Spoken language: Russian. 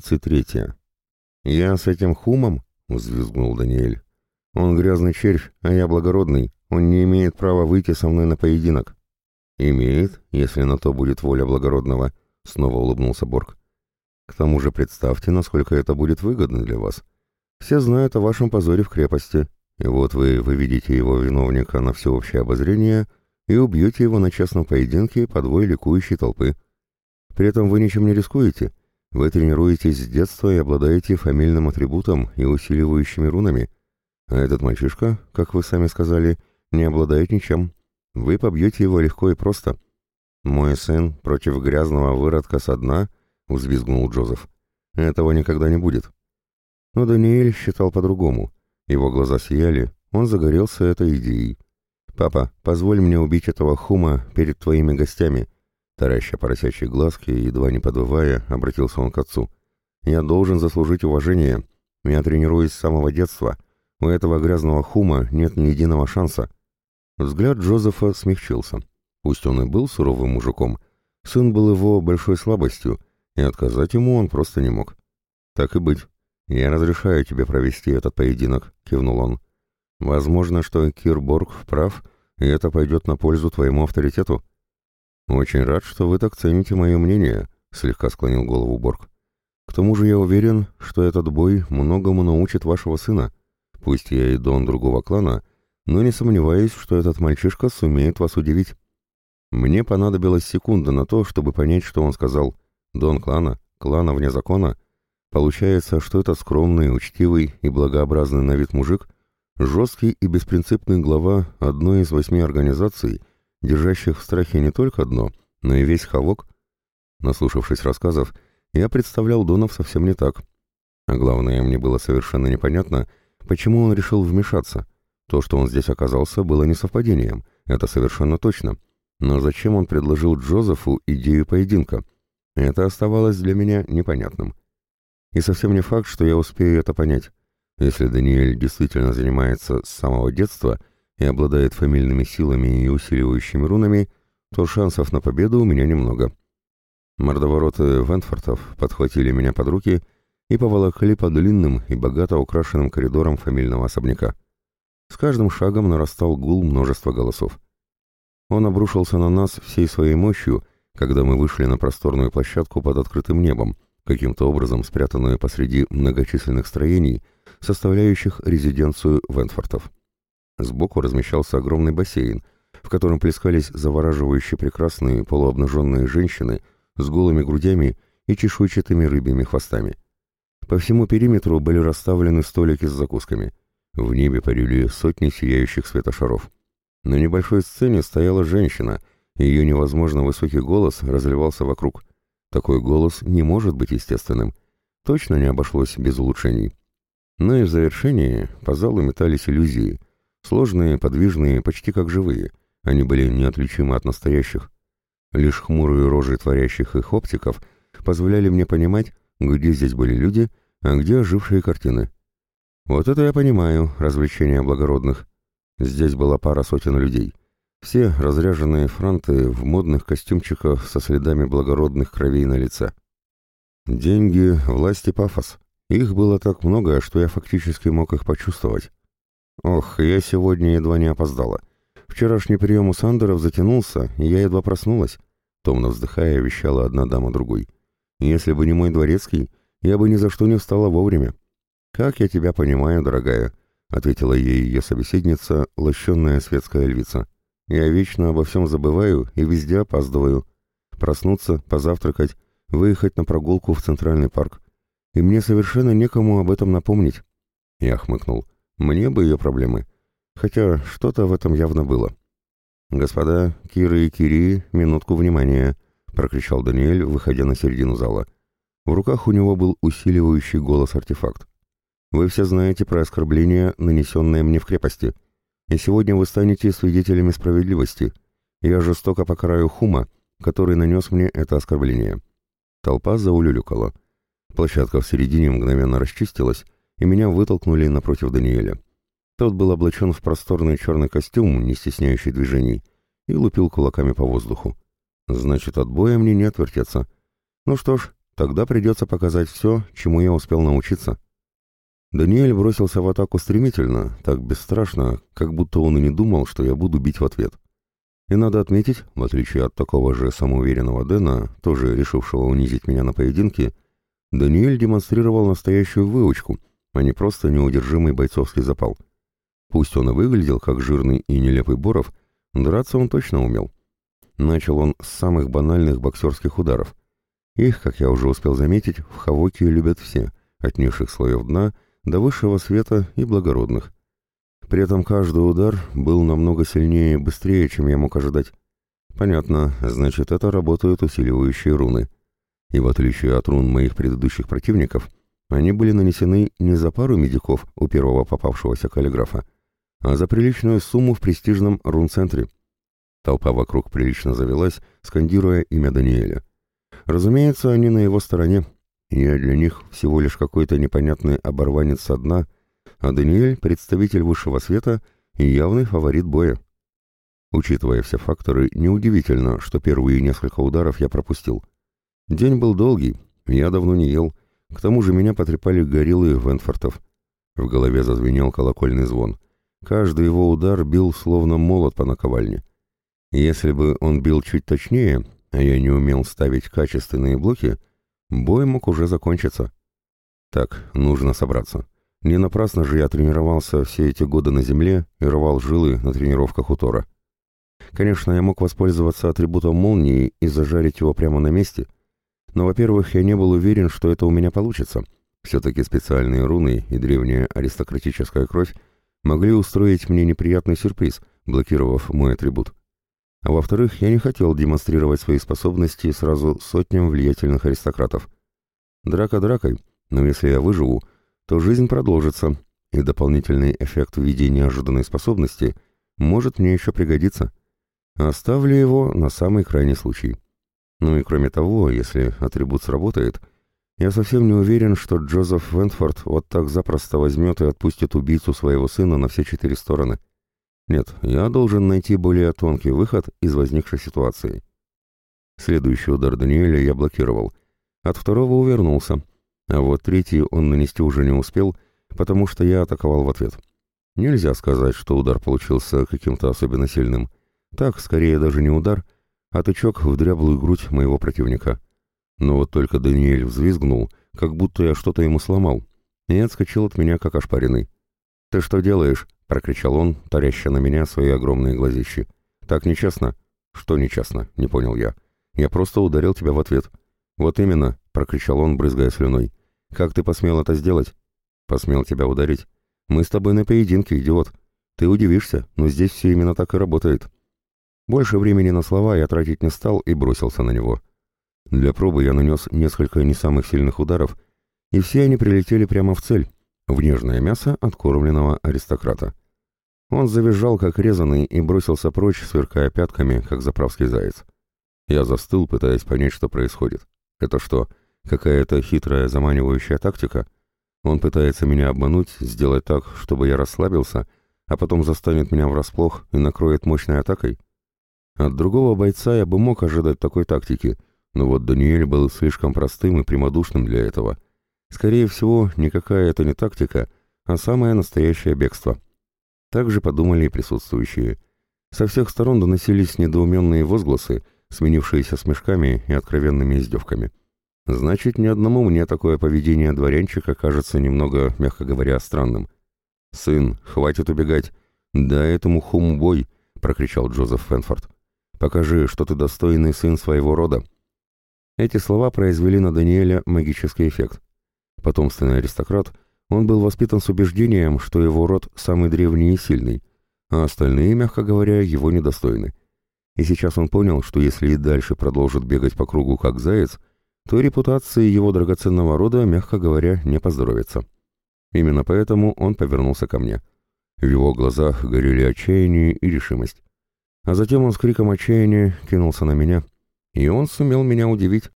Тридцать третье. «Я с этим хумом?» — взвизгнул Даниэль. «Он грязный червь, а я благородный. Он не имеет права выйти со мной на поединок». «Имеет, если на то будет воля благородного», — снова улыбнулся Борг. «К тому же представьте, насколько это будет выгодно для вас. Все знают о вашем позоре в крепости, и вот вы выведете его виновника на всеобщее обозрение и убьете его на частном поединке под вой ликующей толпы. При этом вы ничем не рискуете, вы тренируетесь с детства и обладаете фамильным атрибутом и усиливающими рунами. А этот мальчишка, как вы сами сказали, не обладает ничем. Вы побьете его легко и просто. «Мой сын против грязного выродка со дна?» — взвизгнул Джозеф. «Этого никогда не будет». Но Даниэль считал по-другому. Его глаза сияли, он загорелся этой идеей. «Папа, позволь мне убить этого хума перед твоими гостями», Тараща поросячьи глазки, едва не подвывая, обратился он к отцу. «Я должен заслужить уважение. Я тренируюсь с самого детства. У этого грязного хума нет ни единого шанса». Взгляд Джозефа смягчился. Пусть он и был суровым мужиком, сын был его большой слабостью, и отказать ему он просто не мог. «Так и быть. Я разрешаю тебе провести этот поединок», — кивнул он. «Возможно, что Кирборг прав, и это пойдет на пользу твоему авторитету». «Очень рад, что вы так цените мое мнение», — слегка склонил голову Борг. «К тому же я уверен, что этот бой многому научит вашего сына. Пусть я и дон другого клана, но не сомневаюсь, что этот мальчишка сумеет вас удивить». Мне понадобилась секунда на то, чтобы понять, что он сказал. «Дон клана, клана вне закона». Получается, что этот скромный, учтивый и благообразный на вид мужик — жесткий и беспринципный глава одной из восьми организаций — держащих в страхе не только дно, но и весь Хавок. Наслушавшись рассказов, я представлял Донов совсем не так. А главное, мне было совершенно непонятно, почему он решил вмешаться. То, что он здесь оказался, было не совпадением, это совершенно точно. Но зачем он предложил Джозефу идею поединка? Это оставалось для меня непонятным. И совсем не факт, что я успею это понять. Если Даниэль действительно занимается с самого детства и обладает фамильными силами и усиливающими рунами, то шансов на победу у меня немного. Мордовороты Вентфортов подхватили меня под руки и поволокли по длинным и богато украшенным коридорам фамильного особняка. С каждым шагом нарастал гул множества голосов. Он обрушился на нас всей своей мощью, когда мы вышли на просторную площадку под открытым небом, каким-то образом спрятанную посреди многочисленных строений, составляющих резиденцию Вентфортов. Сбоку размещался огромный бассейн, в котором плескались завораживающие прекрасные полуобнаженные женщины с голыми грудями и чешуйчатыми рыбьими хвостами. По всему периметру были расставлены столики с закусками. В небе парили сотни сияющих светошаров. На небольшой сцене стояла женщина, и ее невозможно высокий голос разливался вокруг. Такой голос не может быть естественным. Точно не обошлось без улучшений. Но и в завершении по залу метались иллюзии — Сложные, подвижные, почти как живые. Они были неотличимы от настоящих. Лишь хмурые рожи творящих их оптиков позволяли мне понимать, где здесь были люди, а где ожившие картины. Вот это я понимаю, развлечения благородных. Здесь была пара сотен людей. Все разряженные франты в модных костюмчиках со следами благородных кровей на лице. Деньги, власть и пафос. Их было так много, что я фактически мог их почувствовать. Ох, я сегодня едва не опоздала. Вчерашний прием у Сандеров затянулся, и я едва проснулась. Томно вздыхая, вещала одна дама другой. Если бы не мой дворецкий, я бы ни за что не встала вовремя. «Как я тебя понимаю, дорогая», — ответила ей ее собеседница, лощенная светская львица. «Я вечно обо всем забываю и везде опаздываю. Проснуться, позавтракать, выехать на прогулку в Центральный парк. И мне совершенно некому об этом напомнить». Я хмыкнул. Мне бы ее проблемы. Хотя что-то в этом явно было. «Господа, Кира и Кири, минутку внимания!» — прокричал Даниэль, выходя на середину зала. В руках у него был усиливающий голос артефакт. «Вы все знаете про оскорбление, нанесенное мне в крепости. И сегодня вы станете свидетелями справедливости. Я жестоко покараю Хума, который нанес мне это оскорбление». Толпа заулюлюкала. Площадка в середине мгновенно расчистилась, и меня вытолкнули напротив Даниэля. Тот был облачен в просторный черный костюм, не стесняющий движений, и лупил кулаками по воздуху. Значит, от боя мне не отвертеться. Ну что ж, тогда придется показать все, чему я успел научиться. Даниэль бросился в атаку стремительно, так бесстрашно, как будто он и не думал, что я буду бить в ответ. И надо отметить, в отличие от такого же самоуверенного Дэна, тоже решившего унизить меня на поединке, Даниэль демонстрировал настоящую выучку, а не просто неудержимый бойцовский запал. Пусть он и выглядел как жирный и нелепый Боров, драться он точно умел. Начал он с самых банальных боксерских ударов. Их, как я уже успел заметить, в Хавоке любят все, от низших слоев дна – до высшего света и благородных. При этом каждый удар был намного сильнее и быстрее, чем я мог ожидать. Понятно, значит, это работают усиливающие руны. И в отличие от рун моих предыдущих противников, они были нанесены не за пару медиков у первого попавшегося каллиграфа, а за приличную сумму в престижном рун-центре. Толпа вокруг прилично завелась, скандируя имя Даниэля. Разумеется, они на его стороне, я для них всего лишь какой-то непонятный оборванец со дна, а Даниэль — представитель высшего света и явный фаворит боя. Учитывая все факторы, неудивительно, что первые несколько ударов я пропустил. День был долгий, я давно не ел, к тому же меня потрепали гориллы Венфортов. В голове зазвенел колокольный звон. Каждый его удар бил словно молот по наковальне. Если бы он бил чуть точнее, а я не умел ставить качественные блоки — Бой мог уже закончиться. Так, нужно собраться. Не напрасно же я тренировался все эти годы на земле и рвал жилы на тренировках у Тора. Конечно, я мог воспользоваться атрибутом молнии и зажарить его прямо на месте, но, во-первых, я не был уверен, что это у меня получится. Все-таки специальные руны и древняя аристократическая кровь могли устроить мне неприятный сюрприз, блокировав мой атрибут. А во-вторых, я не хотел демонстрировать свои способности сразу сотням влиятельных аристократов. Драка дракой, но если я выживу, то жизнь продолжится, и дополнительный эффект в виде неожиданной способности может мне еще пригодиться. Оставлю его на самый крайний случай. Ну и кроме того, если атрибут сработает, я совсем не уверен, что Джозеф Вентфорд вот так запросто возьмет и отпустит убийцу своего сына на все четыре стороны. Нет, я должен найти более тонкий выход из возникшей ситуации. Следующий удар Даниэля я блокировал. От второго увернулся. А вот третий он нанести уже не успел, потому что я атаковал в ответ. Нельзя сказать, что удар получился каким-то особенно сильным. Так, скорее даже не удар, а тычок в дряблую грудь моего противника. Но вот только Даниэль взвизгнул, как будто я что-то ему сломал, и отскочил от меня, как ошпаренный. «Ты что делаешь?» прокричал он, таряща на меня свои огромные глазищи. «Так нечестно?» «Что нечестно?» — не понял я. «Я просто ударил тебя в ответ». «Вот именно», — прокричал он, брызгая слюной. «Как ты посмел это сделать?» «Посмел тебя ударить. Мы с тобой на поединке, идиот. Ты удивишься, но здесь все именно так и работает». Больше времени на слова я тратить не стал и бросился на него. Для пробы я нанес несколько не самых сильных ударов, и все они прилетели прямо в цель, в нежное мясо откормленного аристократа. Он завизжал, как резанный, и бросился прочь, сверкая пятками, как заправский заяц. Я застыл, пытаясь понять, что происходит. Это что, какая-то хитрая заманивающая тактика? Он пытается меня обмануть, сделать так, чтобы я расслабился, а потом застанет меня врасплох и накроет мощной атакой? От другого бойца я бы мог ожидать такой тактики, но вот Даниэль был слишком простым и прямодушным для этого. Скорее всего, никакая это не тактика, а самое настоящее бегство. Так же подумали и присутствующие. Со всех сторон доносились недоуменные возгласы, сменившиеся смешками и откровенными издевками. Значит, ни одному мне такое поведение дворянчика кажется немного, мягко говоря, странным. «Сын, хватит убегать! Дай этому хуму бой!» — прокричал Джозеф Фенфорд. «Покажи, что ты достойный сын своего рода!» Эти слова произвели на Даниэля магический эффект. Потомственный аристократ — он был воспитан с убеждением, что его род самый древний и сильный, а остальные, мягко говоря, его недостойны. И сейчас он понял, что если и дальше продолжит бегать по кругу как заяц, то репутации его драгоценного рода, мягко говоря, не поздоровится. Именно поэтому он повернулся ко мне. В его глазах горели отчаяние и решимость. А затем он с криком отчаяния кинулся на меня, и он сумел меня удивить.